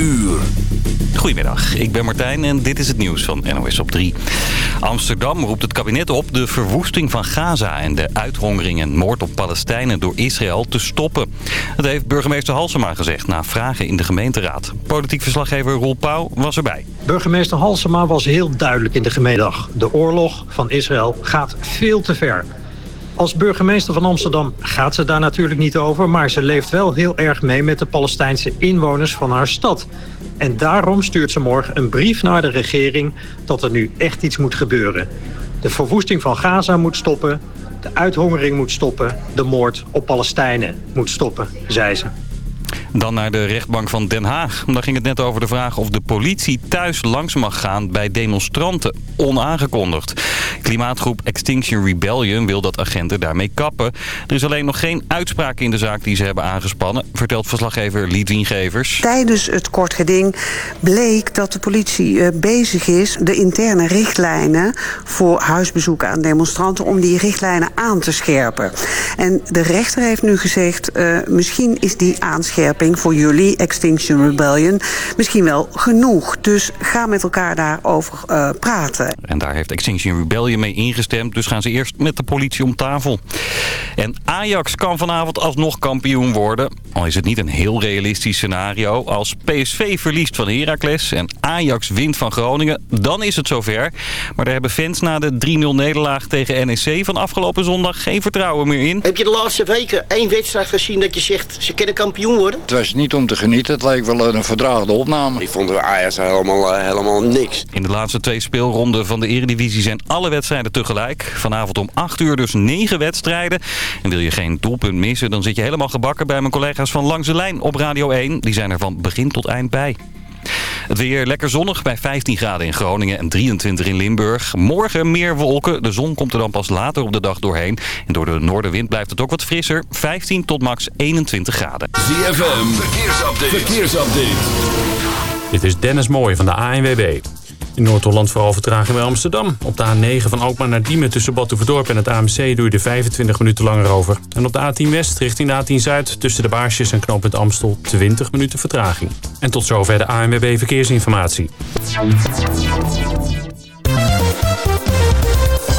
uur. Goedemiddag, ik ben Martijn en dit is het nieuws van NOS op 3. Amsterdam roept het kabinet op de verwoesting van Gaza... en de uithongering en moord op Palestijnen door Israël te stoppen. Dat heeft burgemeester Halsema gezegd na vragen in de gemeenteraad. Politiek verslaggever Roel Pauw was erbij. Burgemeester Halsema was heel duidelijk in de gemiddag. De oorlog van Israël gaat veel te ver. Als burgemeester van Amsterdam gaat ze daar natuurlijk niet over... maar ze leeft wel heel erg mee met de Palestijnse inwoners van haar stad. En daarom stuurt ze morgen een brief naar de regering... dat er nu echt iets moet gebeuren. De verwoesting van Gaza moet stoppen... de uithongering moet stoppen... de moord op Palestijnen moet stoppen, zei ze. Dan naar de rechtbank van Den Haag. Daar ging het net over de vraag of de politie thuis langs mag gaan bij demonstranten. Onaangekondigd. Klimaatgroep Extinction Rebellion wil dat agenten daarmee kappen. Er is alleen nog geen uitspraak in de zaak die ze hebben aangespannen, vertelt verslaggever Lidwien Gevers. Tijdens het kort geding bleek dat de politie eh, bezig is de interne richtlijnen voor huisbezoeken aan demonstranten om die richtlijnen aan te scherpen. En de rechter heeft nu gezegd, uh, misschien is die aanscherping voor jullie, Extinction Rebellion, misschien wel genoeg. Dus ga met elkaar daarover uh, praten. En daar heeft Extinction Rebellion mee ingestemd. Dus gaan ze eerst met de politie om tafel. En Ajax kan vanavond alsnog kampioen worden. Al is het niet een heel realistisch scenario. Als PSV verliest van Heracles en Ajax wint van Groningen, dan is het zover. Maar daar hebben fans na de 3-0 nederlaag tegen NEC van afgelopen zondag geen vertrouwen meer in. Heb je de laatste weken één wedstrijd gezien dat je zegt ze kunnen kampioen worden? Het was niet om te genieten, het leek wel een verdraagde opname. Die vonden we Ajax helemaal, uh, helemaal niks. In de laatste twee speelronden van de Eredivisie zijn alle wedstrijden tegelijk. Vanavond om 8 uur dus 9 wedstrijden. En wil je geen doelpunt missen, dan zit je helemaal gebakken bij mijn collega's van Langs de Lijn op Radio 1. Die zijn er van begin tot eind bij. Het weer lekker zonnig bij 15 graden in Groningen en 23 in Limburg. Morgen meer wolken. De zon komt er dan pas later op de dag doorheen. En door de noordenwind blijft het ook wat frisser. 15 tot max 21 graden. ZFM, verkeersupdate. verkeersupdate. Dit is Dennis Mooij van de ANWB. In Noord-Holland vooral vertraging bij Amsterdam. Op de A9 van Alkmaar naar Diemen tussen Batuverdorp en het AMC doe je er 25 minuten langer over. En op de A10 West richting de A10 Zuid tussen de Baarsjes en knooppunt Amstel 20 minuten vertraging. En tot zover de ANWB Verkeersinformatie.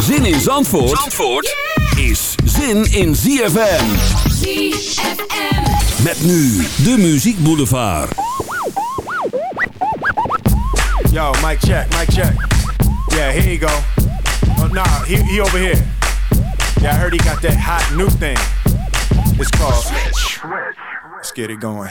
Zin in Zandvoort, Zandvoort is zin in ZFM. ZFM. Met nu de Muziek Boulevard. Yo, mic check, mic check. Yeah, here you go. Oh, nah, he, he over here. Yeah, I heard he got that hot new thing. It's called Switch. Let's get it going.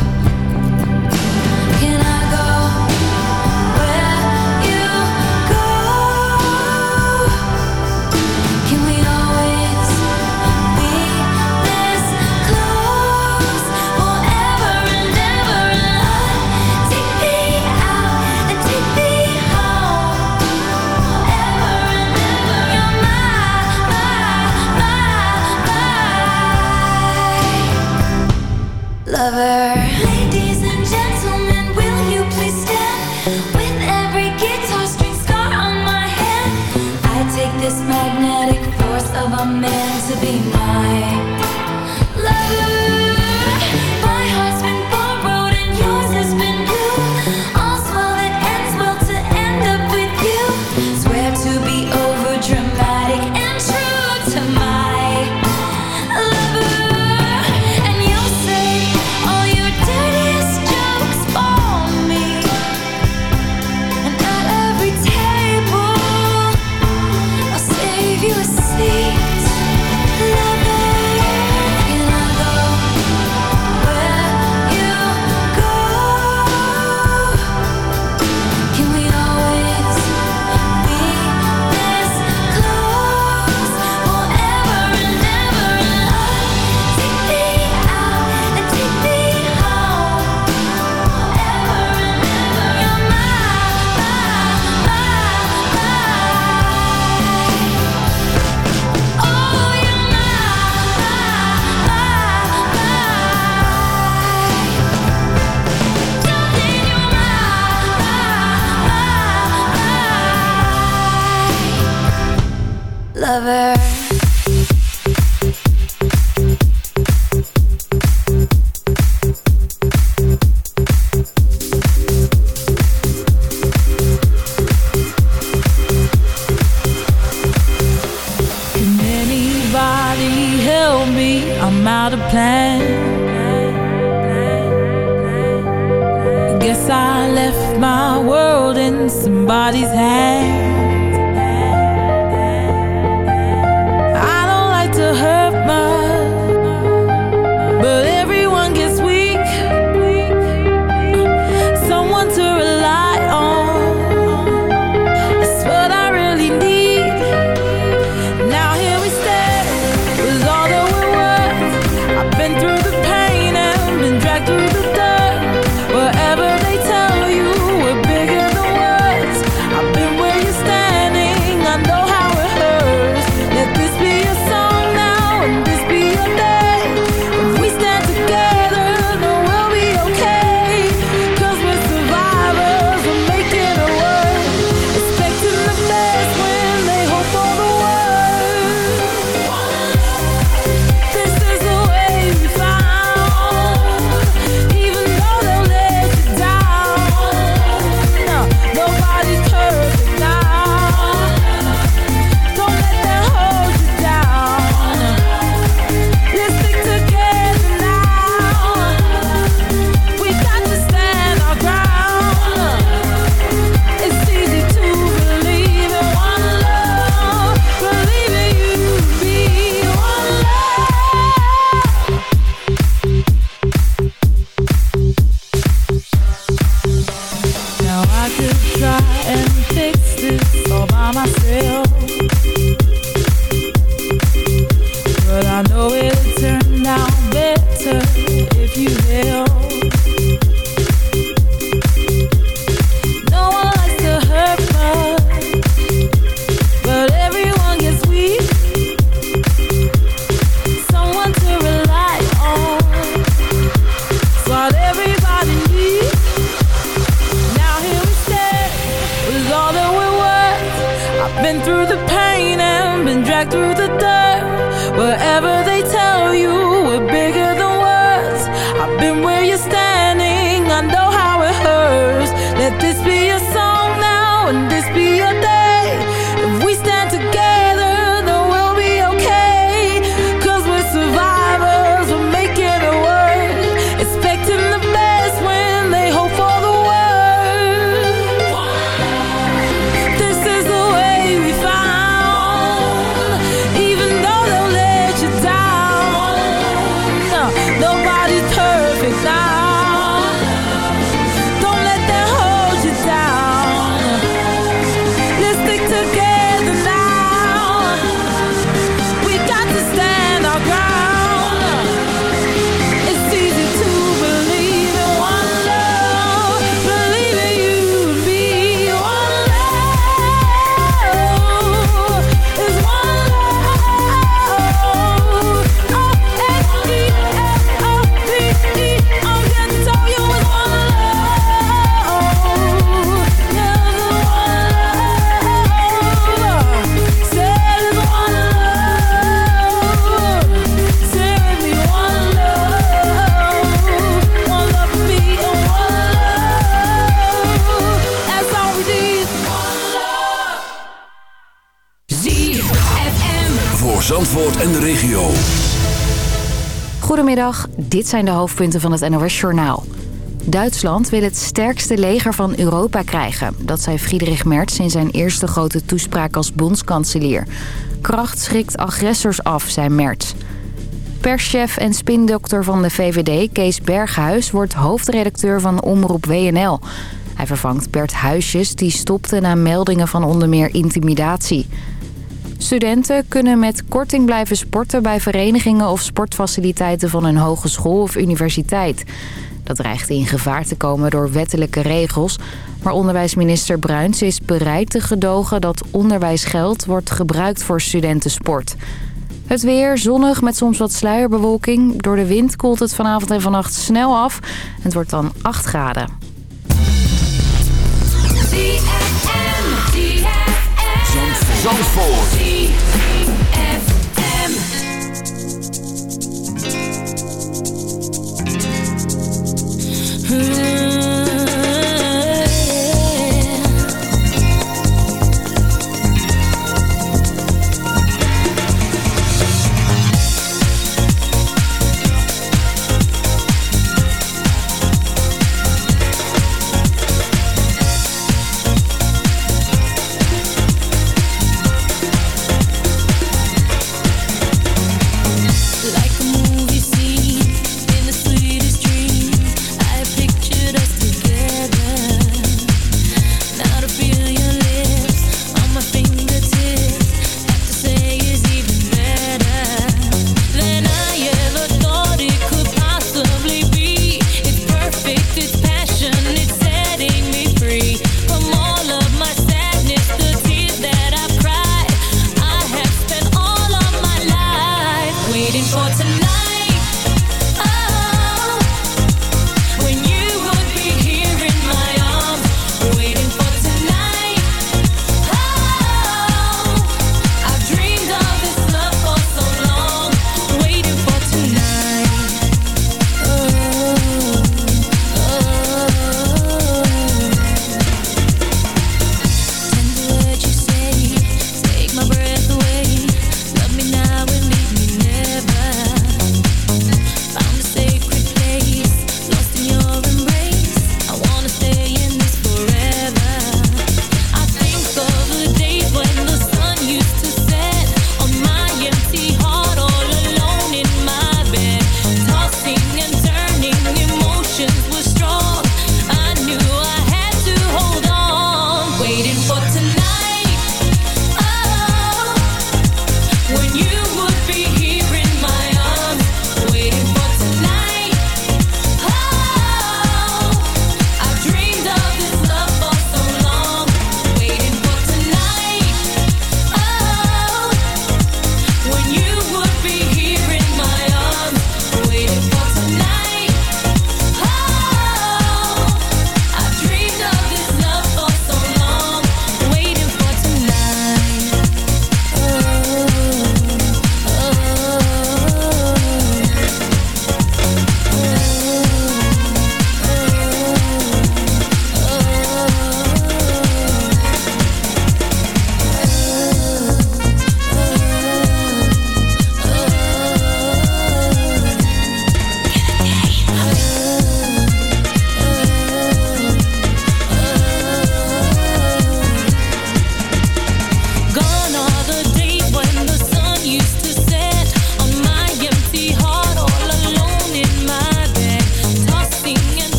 Dit zijn de hoofdpunten van het NOS-journaal. Duitsland wil het sterkste leger van Europa krijgen. Dat zei Friedrich Merz in zijn eerste grote toespraak als bondskanselier. Kracht schrikt agressors af, zei Merz. Perschef en spindokter van de VVD, Kees Berghuis... wordt hoofdredacteur van Omroep WNL. Hij vervangt Bert Huisjes, die stopte na meldingen van onder meer intimidatie. Studenten kunnen met korting blijven sporten bij verenigingen of sportfaciliteiten van een hogeschool of universiteit. Dat dreigt in gevaar te komen door wettelijke regels. Maar onderwijsminister Bruins is bereid te gedogen dat onderwijsgeld wordt gebruikt voor studentensport. Het weer zonnig met soms wat sluierbewolking. Door de wind koelt het vanavond en vannacht snel af. Het wordt dan 8 graden. Zandvoort.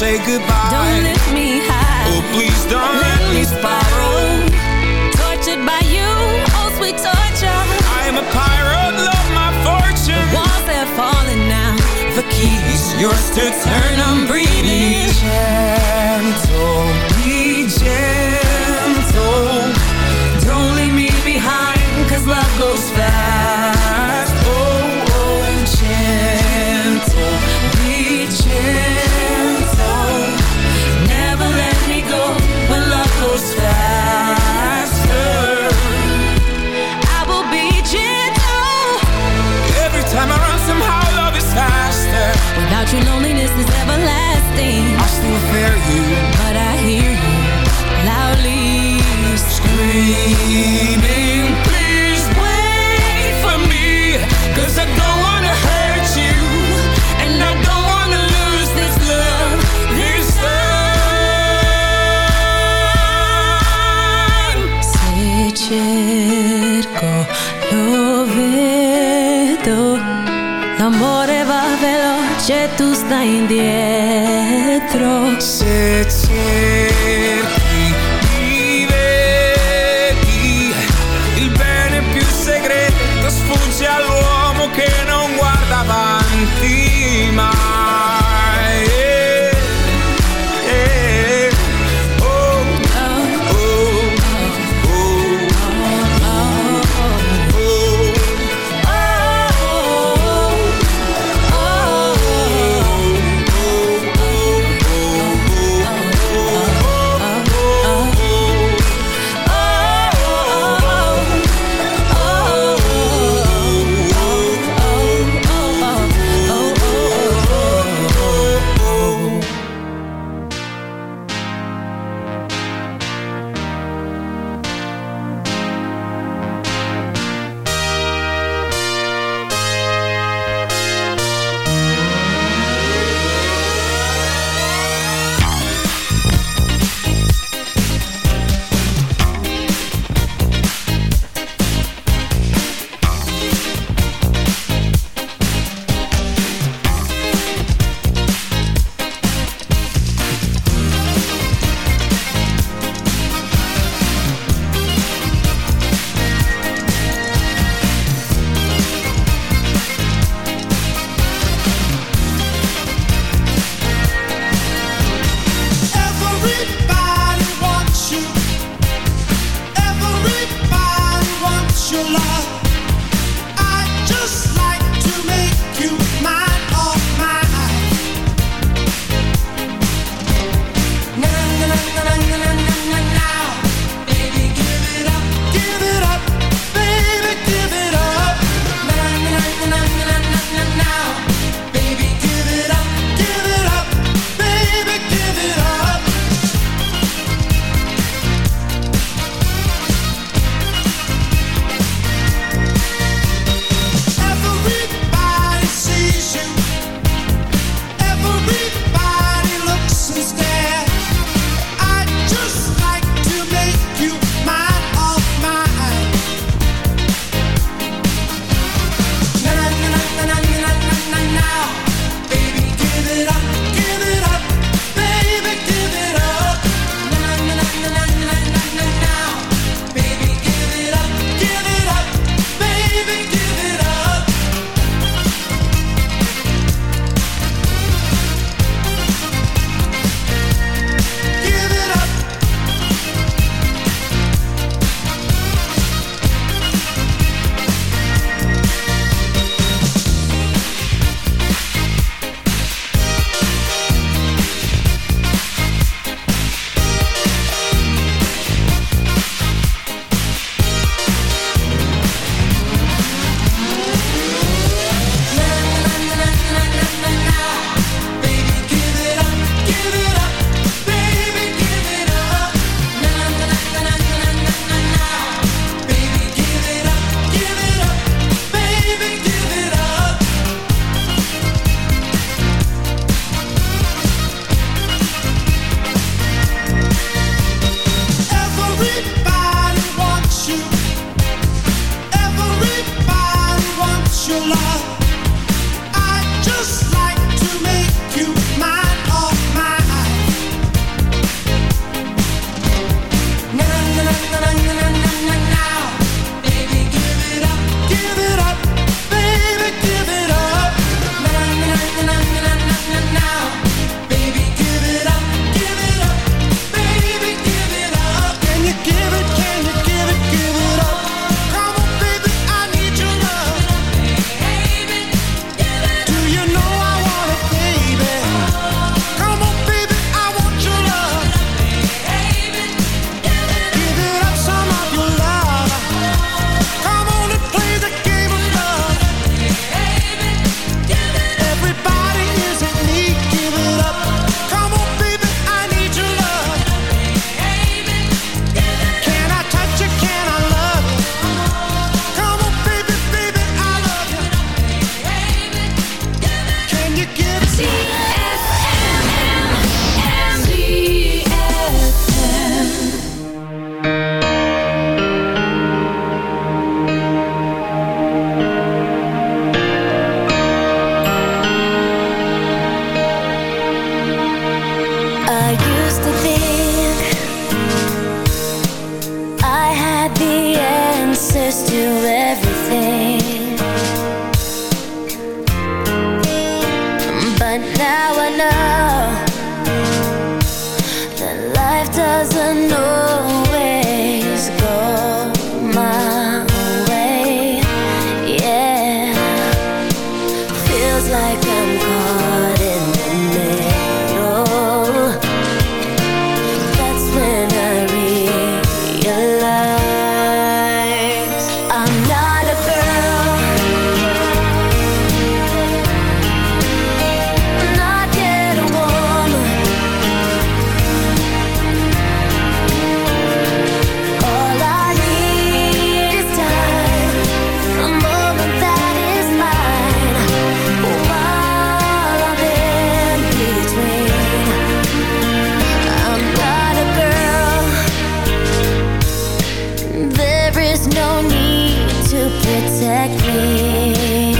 say goodbye. Don't lift me high Oh, please don't let, let me spiral. Tortured by you, oh sweet torture. I am a pirate, love my fortune. The walls are falling now. The key is yours to turn, I'm breathing Be gentle. love goes fast. Oh, oh, and gentle Be gentle. Never let me go when love goes faster. I will be gentle. Every time I run somehow love is faster. Without you loneliness is everlasting. I still fear you. ainda é There is no need to protect me.